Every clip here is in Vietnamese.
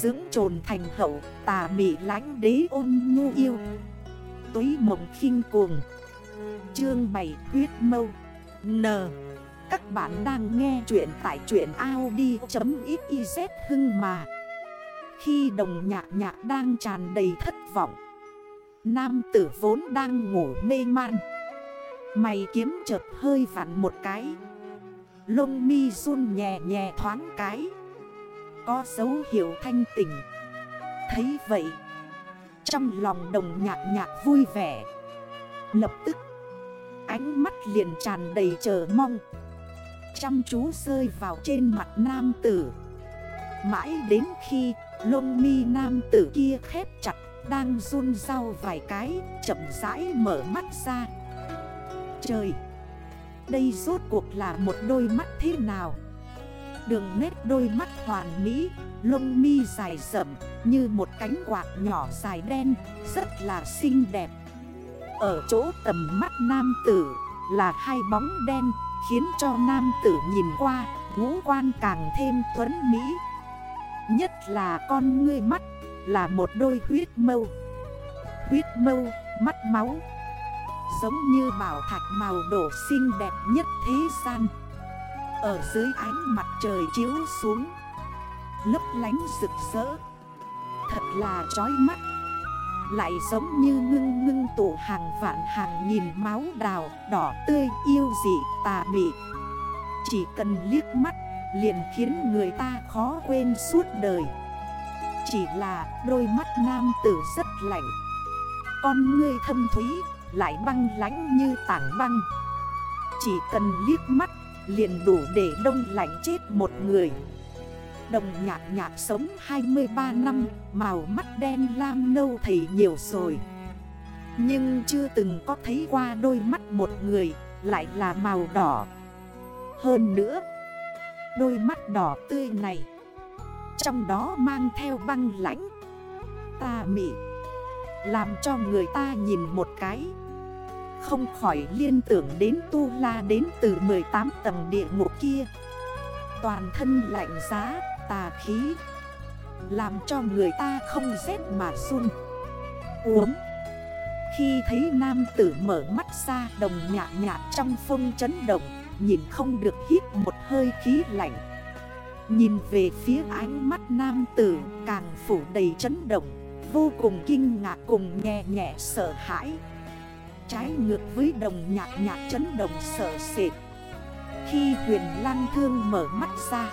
Dưỡng trồn thành hậu, tà mị lánh đế ôn nhu yêu. Túy mộng khinh cuồng. Chương 7 huyết mâu. N. Các bạn đang nghe chuyện tại chuyện Audi.xyz hưng mà. Khi đồng nhạc nhạc đang tràn đầy thất vọng, Nam tử vốn đang ngủ mê man. Mày kiếm chợt hơi vặn một cái. Lông mi run nhẹ nhẹ thoáng cái. Có dấu hiệu thanh tỉnh. Thấy vậy, Trong lòng đồng nhạc nhạc vui vẻ. Lập tức, Ánh mắt liền tràn đầy chờ mong. Chăm chú rơi vào trên mặt nam tử. Mãi đến khi lông mi nam tử kia khép chặt, Đang run rau vài cái, Chậm rãi mở mắt ra. Trời, Đây rốt cuộc là một đôi mắt thế nào? Đường nét đôi mắt hoàn mỹ Lông mi dài rậm Như một cánh quạt nhỏ dài đen Rất là xinh đẹp. Ở chỗ tầm mắt nam tử Là hai bóng đen Khiến cho nam tử nhìn qua Ngũ quan càng thêm tuấn mỹ. Nhất là con ngươi mắt Là một đôi huyết mâu. Huyết mâu, mắt máu Giống như bảo thạch màu đổ xinh đẹp nhất thế gian. Ở dưới ánh mặt trời chiếu xuống. Lấp lánh rực rỡ. Thật là chói mắt. Lại giống như ngưng ngưng tụ hàng vạn hàng nghìn máu đào Đỏ tươi yêu dị tà mị. Chỉ cần liếc mắt, liền khiến người ta khó quên suốt đời. Chỉ là đôi mắt nam tử rất lạnh. Con ngươi thâm thúy, lại băng lánh như tảng băng. Chỉ cần liếc mắt liền đủ để đông lạnh chết một người. Đồng nhạc nhạc sống 23 năm, Màu mắt đen lam nâu thầy nhiều rồi. Nhưng chưa từng có thấy qua đôi mắt một người, Lại là màu đỏ. Hơn nữa, Đôi mắt đỏ tươi này, Trong đó mang theo băng lãnh. Ta mị, Làm cho người ta nhìn một cái không khỏi liên tưởng đến tu la đến từ 18 tầng địa ngục kia. Toàn thân lạnh giá, tà khí Làm cho người ta không rét mà run. Uống. Khi thấy nam tử mở mắt ra đồng nhạc nhạc trong phong chấn động Nhìn không được hít một hơi khí lạnh. Nhìn về phía ánh mắt nam tử càng phủ đầy chấn động Vô cùng kinh ngạc cùng nhẹ nhẹ sợ hãi. Trái ngược với đồng nhạc nhạc chấn động sợ sệt. Khi huyền lan thương mở mắt ra,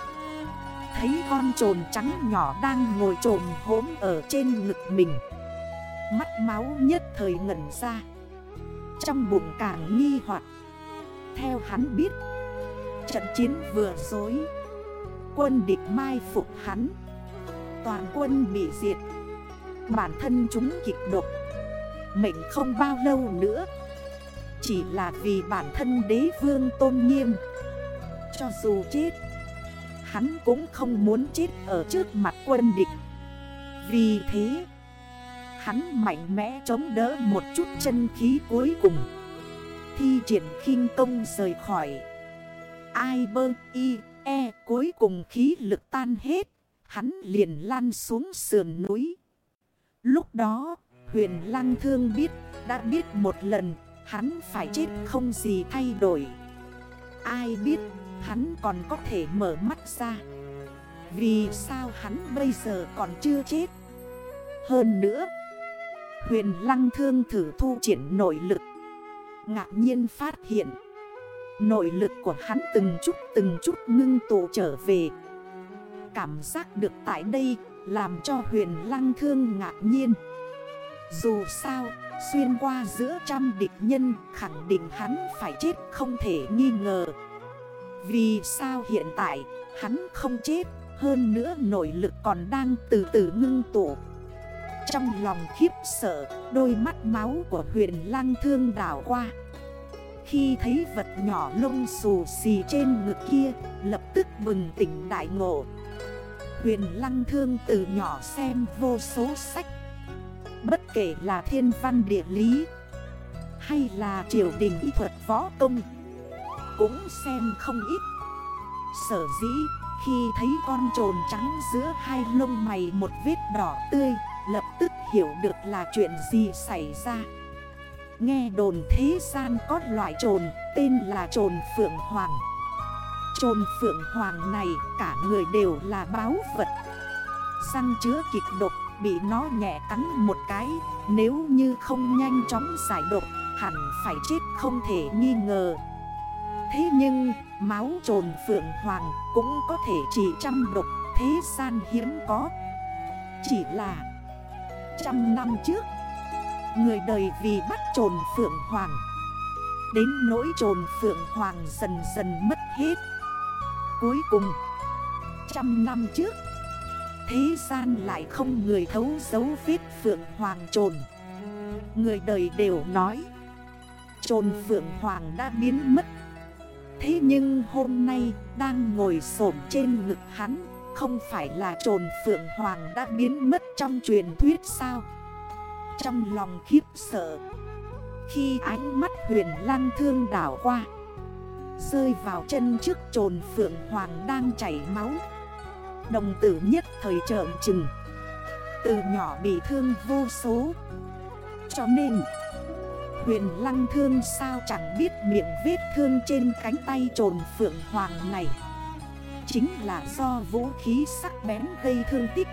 Thấy con trồn trắng nhỏ đang ngồi trồn hốm ở trên ngực mình. Mắt máu nhất thời ngẩn ra, Trong bụng càng nghi hoặc. Theo hắn biết, Trận chiến vừa dối Quân địch mai phục hắn, Toàn quân bị diệt. Bản thân chúng kịch độc Mệnh không bao lâu nữa. Chỉ là vì bản thân đế vương tôn nghiêm. Cho dù chết, Hắn cũng không muốn chết ở trước mặt quân địch. Vì thế, Hắn mạnh mẽ chống đỡ một chút chân khí cuối cùng. Thi triển khinh công rời khỏi. Ai bơ, y e cuối cùng khí lực tan hết, Hắn liền lăn xuống sườn núi. Lúc đó Huyền Lăng Thương biết, đã biết một lần, hắn phải chết không gì thay đổi. Ai biết, hắn còn có thể mở mắt ra. Vì sao hắn bây giờ còn chưa chết? Hơn nữa, huyền Lăng Thương thử thu triển nội lực. Ngạc nhiên phát hiện, nội lực của hắn từng chút từng chút ngưng tụ trở về. Cảm giác được tại đây làm cho huyền Lăng Thương ngạc nhiên. Dù sao, xuyên qua giữa trăm địch nhân khẳng định hắn phải chết không thể nghi ngờ. Vì sao hiện tại hắn không chết, hơn nữa nội lực còn đang từ từ ngưng tụ. Trong lòng khiếp sợ, đôi mắt máu của huyền lang thương đảo qua. Khi thấy vật nhỏ lông xù xì trên ngực kia, lập tức bừng tỉnh đại ngộ. Huyền lăng thương từ nhỏ xem vô số sách Bất kể là thiên văn địa lý, Hay là triều đình y thuật võ công, Cũng xem không ít. Sở dĩ Khi thấy con trồn trắng giữa hai lông mày một vết đỏ tươi, Lập tức hiểu được là chuyện gì xảy ra. Nghe đồn thế gian có loại trồn tên là trồn phượng hoàng. Trồn phượng hoàng này cả người đều là báo vật Răng chứa kịch độc bị nó nhẹ cắn một cái, Nếu như không nhanh chóng giải độc, hẳn phải chết không thể nghi ngờ. Thế nhưng, máu trồn phượng hoàng cũng có thể chỉ trăm độc, thế gian hiếm có. Chỉ là trăm năm trước, Người đời vì bắt trồn phượng hoàng, Đến nỗi trồn phượng hoàng dần dần mất hết. Cuối cùng, Trăm năm trước Thế gian lại không người thấu dấu vết phượng hoàng trồn. Người đời đều nói, Trồn phượng hoàng đã biến mất. Thế nhưng hôm nay đang ngồi xổm trên ngực hắn, Không phải là trồn phượng hoàng đã biến mất trong truyền thuyết sao? Trong lòng khiếp sợ, Khi ánh mắt huyền lang thương đảo qua, Rơi vào chân trước trồn phượng hoàng đang chảy máu. Đồng tử nhất thời trợn trừng. Từ nhỏ bị thương vô số. Cho nên, Huyền lăng thương sao chẳng biết miệng vết thương trên cánh tay trồn phượng hoàng này. Chính là do vũ khí sắc bén gây thương tích.